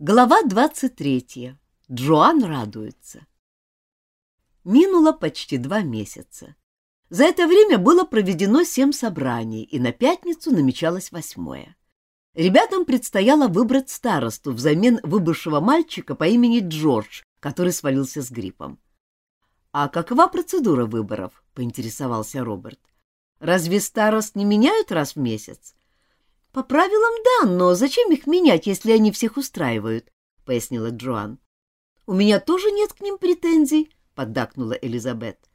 Глава 23. Джоан радуется. Минуло почти два месяца. За это время было проведено семь собраний, и на пятницу намечалось восьмое. Ребятам предстояло выбрать старосту взамен выбывшего мальчика по имени Джордж, который свалился с гриппом. «А какова процедура выборов?» — поинтересовался Роберт. «Разве старост не меняют раз в месяц?» «По правилам, да, но зачем их менять, если они всех устраивают?» — пояснила Джоан. «У меня тоже нет к ним претензий», — поддакнула Элизабет.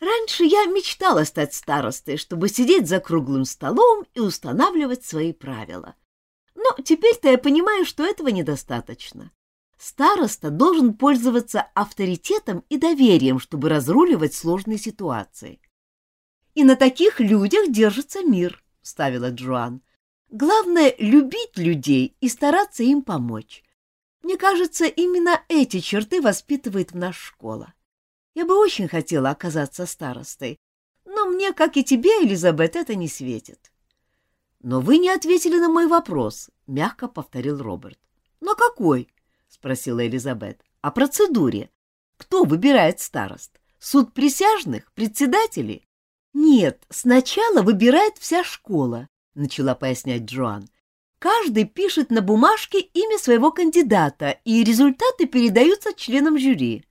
«Раньше я мечтала стать старостой, чтобы сидеть за круглым столом и устанавливать свои правила. Но теперь-то я понимаю, что этого недостаточно. Староста должен пользоваться авторитетом и доверием, чтобы разруливать сложные ситуации. И на таких людях держится мир, — ставила Джоан. Главное — любить людей и стараться им помочь. Мне кажется, именно эти черты воспитывает нас школа. Я бы очень хотела оказаться старостой, но мне, как и тебе, Элизабет, это не светит. — Но вы не ответили на мой вопрос, — мягко повторил Роберт. — На какой? — спросила Элизабет. — О процедуре. Кто выбирает старост? Суд присяжных? Председатели? — Нет, сначала выбирает вся школа, начала пояснять Джоан. Каждый пишет на бумажке имя своего кандидата, и результаты передаются членам жюри.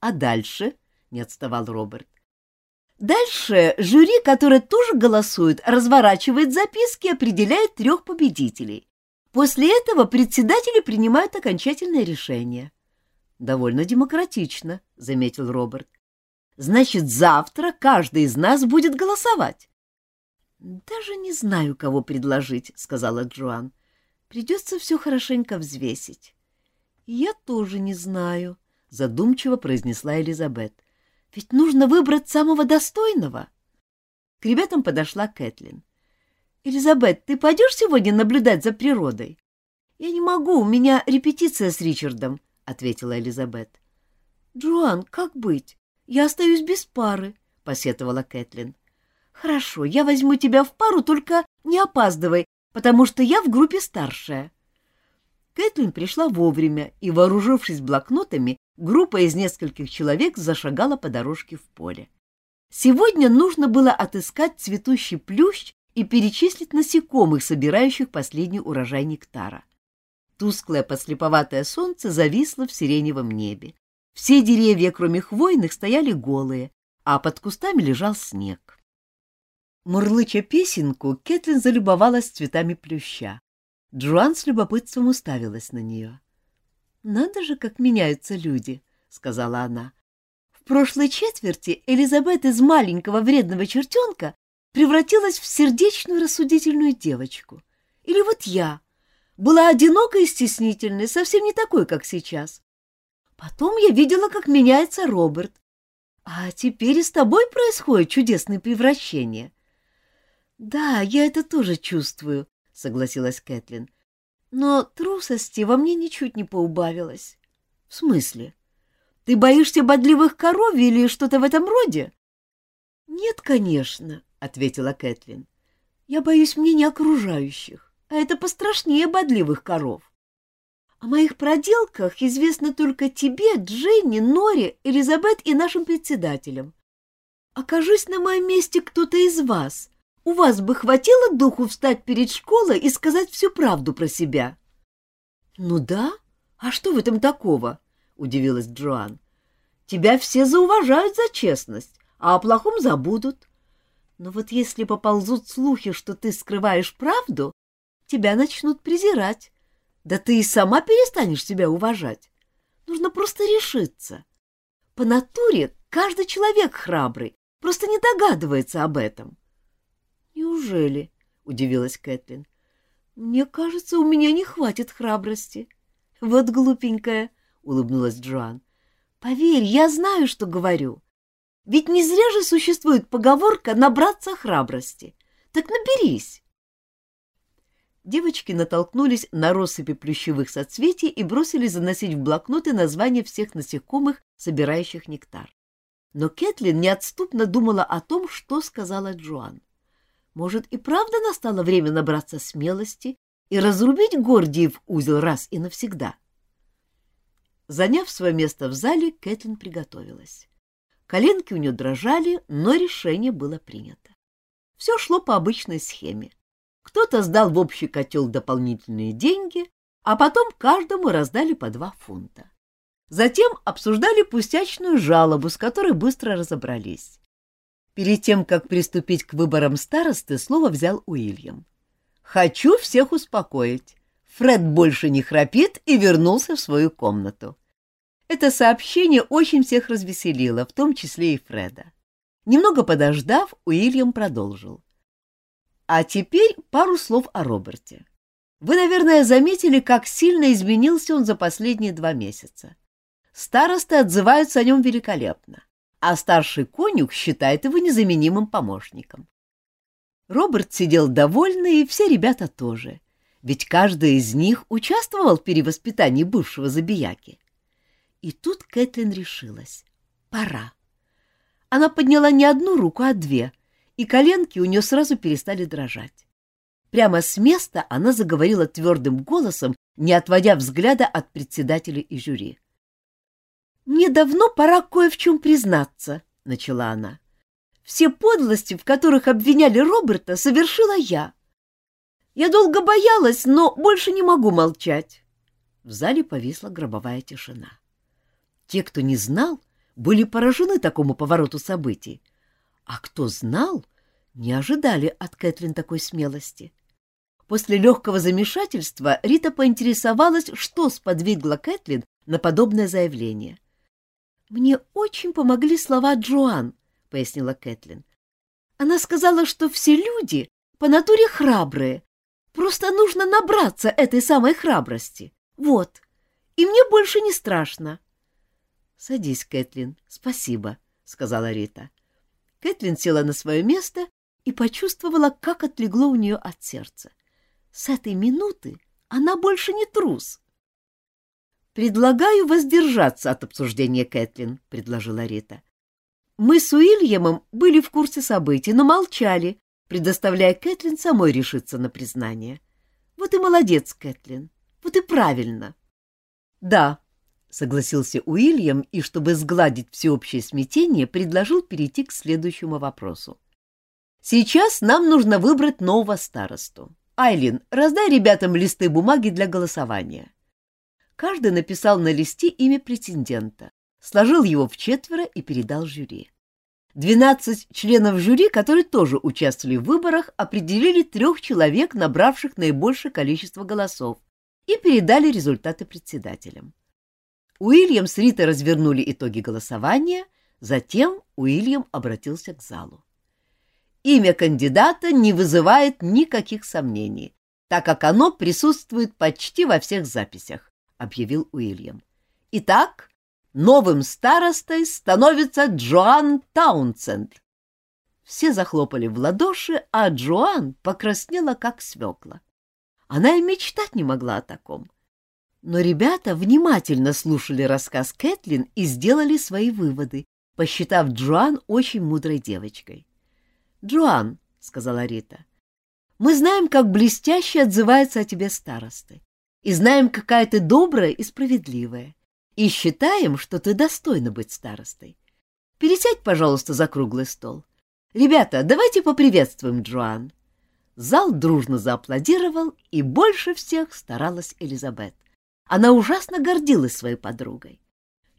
А дальше, не отставал Роберт. Дальше жюри, которое тоже голосует, разворачивает записки и определяет трех победителей. После этого председатели принимают окончательное решение. Довольно демократично, заметил Роберт. Значит, завтра каждый из нас будет голосовать. «Даже не знаю, кого предложить», — сказала Джоан. «Придется все хорошенько взвесить». «Я тоже не знаю», — задумчиво произнесла Элизабет. «Ведь нужно выбрать самого достойного». К ребятам подошла Кэтлин. «Элизабет, ты пойдешь сегодня наблюдать за природой?» «Я не могу, у меня репетиция с Ричардом», — ответила Элизабет. «Джоан, как быть? Я остаюсь без пары», — посетовала Кэтлин. Хорошо, я возьму тебя в пару, только не опаздывай, потому что я в группе старшая. Кэтлин пришла вовремя, и, вооружившись блокнотами, группа из нескольких человек зашагала по дорожке в поле. Сегодня нужно было отыскать цветущий плющ и перечислить насекомых, собирающих последний урожай нектара. Тусклое подслеповатое солнце зависло в сиреневом небе. Все деревья, кроме хвойных, стояли голые, а под кустами лежал снег. Мурлыча песенку, Кэтлин залюбовалась цветами плюща. Джоан с любопытством уставилась на нее. «Надо же, как меняются люди», — сказала она. «В прошлой четверти Элизабет из маленького вредного чертенка превратилась в сердечную рассудительную девочку. Или вот я. Была одинокой и стеснительной, совсем не такой, как сейчас. Потом я видела, как меняется Роберт. А теперь и с тобой происходит чудесное превращение. Да, я это тоже чувствую, согласилась Кэтлин. Но трусости во мне ничуть не поубавилось. В смысле? Ты боишься бодливых коров или что-то в этом роде? Нет, конечно, ответила Кэтлин. Я боюсь мнения окружающих, а это пострашнее бодливых коров. О моих проделках известно только тебе, Дженни, Нори, Элизабет и нашим председателям. Окажись на моем месте кто-то из вас, у вас бы хватило духу встать перед школой и сказать всю правду про себя? — Ну да. А что в этом такого? — удивилась Джоан. — Тебя все зауважают за честность, а о плохом забудут. Но вот если поползут слухи, что ты скрываешь правду, тебя начнут презирать. Да ты и сама перестанешь себя уважать. Нужно просто решиться. По натуре каждый человек храбрый, просто не догадывается об этом. «Неужели?» — удивилась Кэтлин. «Мне кажется, у меня не хватит храбрости». «Вот глупенькая», — улыбнулась Джоан. «Поверь, я знаю, что говорю. Ведь не зря же существует поговорка «набраться храбрости». Так наберись». Девочки натолкнулись на россыпи плющевых соцветий и бросились заносить в блокноты названия всех насекомых, собирающих нектар. Но Кэтлин неотступно думала о том, что сказала Джоан. Может, и правда настало время набраться смелости и разрубить Гордиев узел раз и навсегда. Заняв свое место в зале, Кэтлин приготовилась. Коленки у нее дрожали, но решение было принято. Все шло по обычной схеме. Кто-то сдал в общий котел дополнительные деньги, а потом каждому раздали по два фунта. Затем обсуждали пустячную жалобу, с которой быстро разобрались. Перед тем, как приступить к выборам старосты, слово взял Уильям. «Хочу всех успокоить. Фред больше не храпит и вернулся в свою комнату». Это сообщение очень всех развеселило, в том числе и Фреда. Немного подождав, Уильям продолжил. А теперь пару слов о Роберте. Вы, наверное, заметили, как сильно изменился он за последние два месяца. Старосты отзываются о нем великолепно, а старший конюх считает его незаменимым помощником. Роберт сидел довольный, и все ребята тоже, ведь каждый из них участвовал в перевоспитании бывшего забияки. И тут Кэтлин решилась. Пора. Она подняла не одну руку, а две, и коленки у нее сразу перестали дрожать. Прямо с места она заговорила твердым голосом, не отводя взгляда от председателя и жюри. «Мне давно пора кое в чем признаться», — начала она. «Все подлости, в которых обвиняли Роберта, совершила я. Я долго боялась, но больше не могу молчать». В зале повисла гробовая тишина. Те, кто не знал, были поражены такому повороту событий, а кто знал, не ожидали от Кэтлин такой смелости. После легкого замешательства Рита поинтересовалась, что сподвигло Кэтлин на подобное заявление. «Мне очень помогли слова Джоан», — пояснила Кэтлин. «Она сказала, что все люди по натуре храбрые, просто нужно набраться этой самой храбрости. Вот, и мне больше не страшно». «Садись, Кэтлин, спасибо», — сказала Рита. Кэтлин села на свое место и почувствовала, как отлегло у нее от сердца. С этой минуты она больше не трус. «Предлагаю воздержаться от обсуждения Кэтлин», — предложила Рита. «Мы с Уильямом были в курсе событий, но молчали, предоставляя Кэтлин самой решиться на признание. Вот и молодец, Кэтлин, вот и правильно». «Да», — согласился Уильям и, чтобы сгладить всеобщее смятение, предложил перейти к следующему вопросу. «Сейчас нам нужно выбрать нового старосту. Айлин, раздай ребятам листы бумаги для голосования». Каждый написал на листе имя претендента, сложил его в четверо и передал жюри. Двенадцать членов жюри, которые тоже участвовали в выборах, определили трех человек, набравших наибольшее количество голосов, и передали результаты председателям. Уильям с Ритой развернули итоги голосования, затем Уильям обратился к залу. Имя кандидата не вызывает никаких сомнений, так как оно присутствует почти во всех записях, объявил Уильям. Итак, новым старостой становится Джоан Таунсенд. Все захлопали в ладоши, а Джоан покраснела, как свекла. Она и мечтать не могла о таком. Но ребята внимательно слушали рассказ Кэтлин и сделали свои выводы, посчитав Джоан очень мудрой девочкой. «Джоан», — сказала Рита, — «мы знаем, как блестяще отзываются о тебе старосты, и знаем, какая ты добрая и справедливая, и считаем, что ты достойна быть старостой. Пересядь, пожалуйста, за круглый стол. Ребята, давайте поприветствуем Джоан». Зал дружно зааплодировал, и больше всех старалась Элизабет. Она ужасно гордилась своей подругой.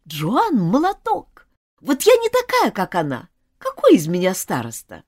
«Джоан — молоток! Вот я не такая, как она! Какой из меня староста?»